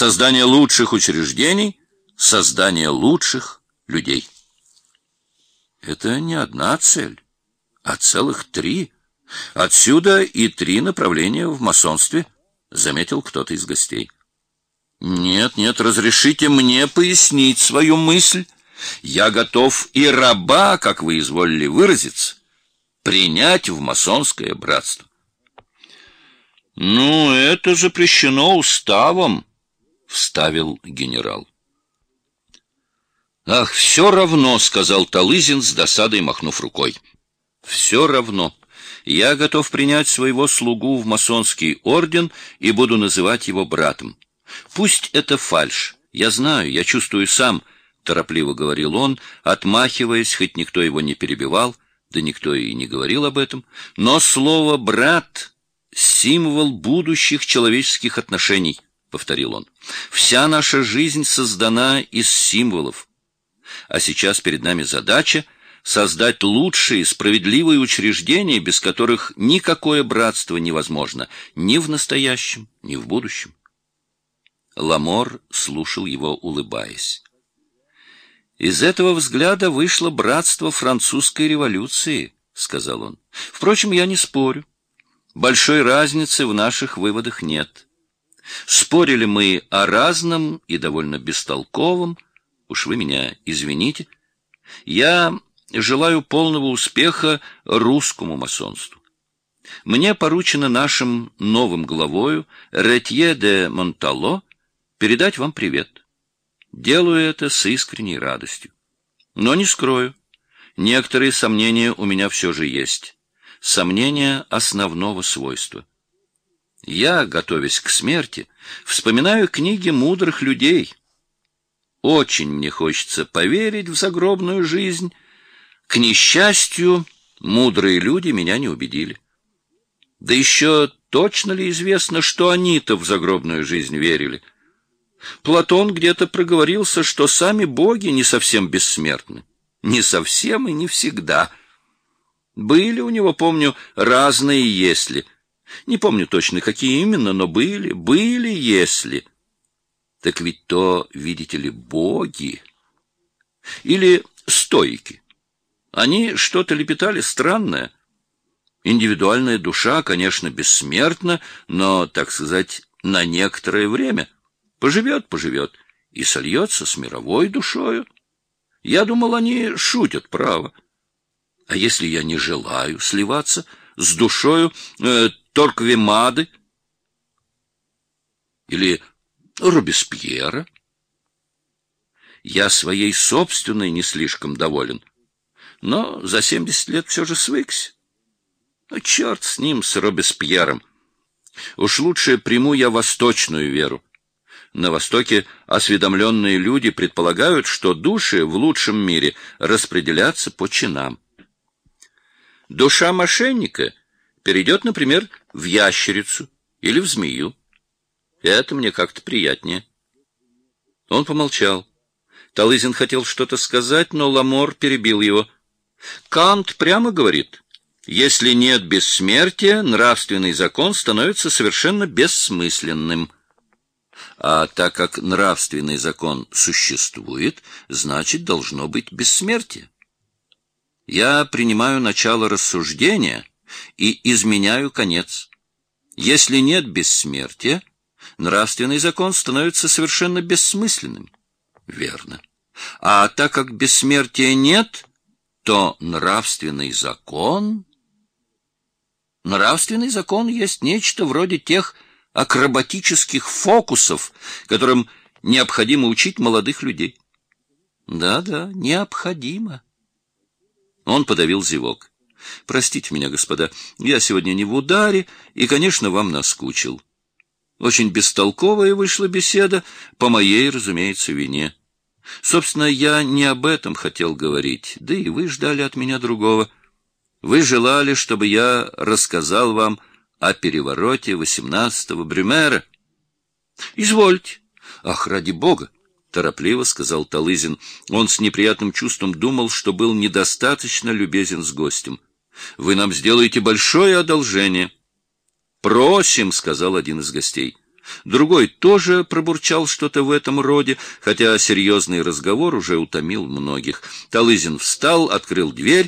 создание лучших учреждений, создание лучших людей. Это не одна цель, а целых три. Отсюда и три направления в масонстве, заметил кто-то из гостей. Нет, нет, разрешите мне пояснить свою мысль. Я готов и раба, как вы изволили выразиться, принять в масонское братство. Ну, это запрещено уставом, вставил генерал. Ах, все равно, сказал Талызин с досадой махнув рукой. Все равно. Я готов принять своего слугу в масонский орден и буду называть его братом. Пусть это фальшь. Я знаю, я чувствую сам, торопливо говорил он, отмахиваясь, хоть никто его не перебивал, да никто и не говорил об этом, но слово брат символ будущих человеческих отношений, повторил он. Вся наша жизнь создана из символов. А сейчас перед нами задача создать лучшие, справедливые учреждения, без которых никакое братство невозможно ни в настоящем, ни в будущем. Ламор слушал его, улыбаясь. Из этого взгляда вышло братство французской революции, сказал он. Впрочем, я не спорю. Большой разницы в наших выводах нет. Спорили мы о разном и довольно бестолковом, уж вы меня извините. Я желаю полного успеха русскому масонству. Мне поручено нашим новым главою Ретье де Монтало передать вам привет. Делаю это с искренней радостью. Но не скрою, некоторые сомнения у меня все же есть. Сомнения основного свойства. Я, готовясь к смерти, вспоминаю книги мудрых людей. Очень мне хочется поверить в загробную жизнь. К несчастью, мудрые люди меня не убедили. Да еще точно ли известно, что они-то в загробную жизнь верили? Платон где-то проговорился, что сами боги не совсем бессмертны. Не совсем и не всегда. Были у него, помню, разные «если». Не помню точно, какие именно, но были, были «если». Так ведь то, видите ли, боги. Или стойки. Они что-то лепетали странное. Индивидуальная душа, конечно, бессмертна, но, так сказать, на некоторое время — Поживет, поживет и сольется с мировой душою. Я думал, они шутят, право. А если я не желаю сливаться с душою э, Торквемады или Робеспьера? Я своей собственной не слишком доволен, но за семьдесят лет все же свыкся. Ну, черт с ним, с Робеспьером. Уж лучше приму я восточную веру. На Востоке осведомленные люди предполагают, что души в лучшем мире распределятся по чинам. Душа мошенника перейдет, например, в ящерицу или в змею. Это мне как-то приятнее. Он помолчал. Талызин хотел что-то сказать, но Ламор перебил его. Кант прямо говорит, если нет бессмертия, нравственный закон становится совершенно бессмысленным. А так как нравственный закон существует, значит, должно быть бессмертие. Я принимаю начало рассуждения и изменяю конец. Если нет бессмертия, нравственный закон становится совершенно бессмысленным. Верно. А так как бессмертия нет, то нравственный закон... Нравственный закон есть нечто вроде тех акробатических фокусов, которым необходимо учить молодых людей. Да-да, необходимо. Он подавил зевок. Простите меня, господа, я сегодня не в ударе и, конечно, вам наскучил. Очень бестолковая вышла беседа, по моей, разумеется, вине. Собственно, я не об этом хотел говорить, да и вы ждали от меня другого. Вы желали, чтобы я рассказал вам о перевороте восемнадцатого Брюмера. — Извольте. — Ах, ради бога! — торопливо сказал Талызин. Он с неприятным чувством думал, что был недостаточно любезен с гостем. — Вы нам сделаете большое одолжение. — Просим, — сказал один из гостей. Другой тоже пробурчал что-то в этом роде, хотя серьезный разговор уже утомил многих. Талызин встал, открыл дверь